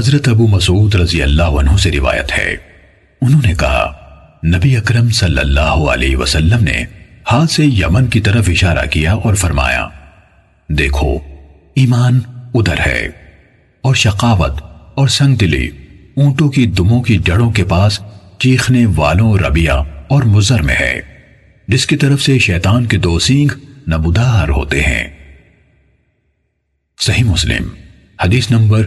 حضرت ابو مسعود رضی اللہ عنہ سے روایت ہے۔ انہوں نے کہا، نبی اکرم صلی اللہ علیہ وسلم نے ہاتھ سے یمن کی طرف اشارہ کیا اور فرمایا، دیکھو، ایمان ادھر ہے اور شقاوت اور سنگ دلی، اونٹوں کی دموں کی جڑوں کے پاس چیخنے والوں ربیہ اور مزر میں ہے، جس کی طرف سے شیطان کے دو سینگ نبودار ہوتے ہیں۔ صحیح مسلم، حدیث نمبر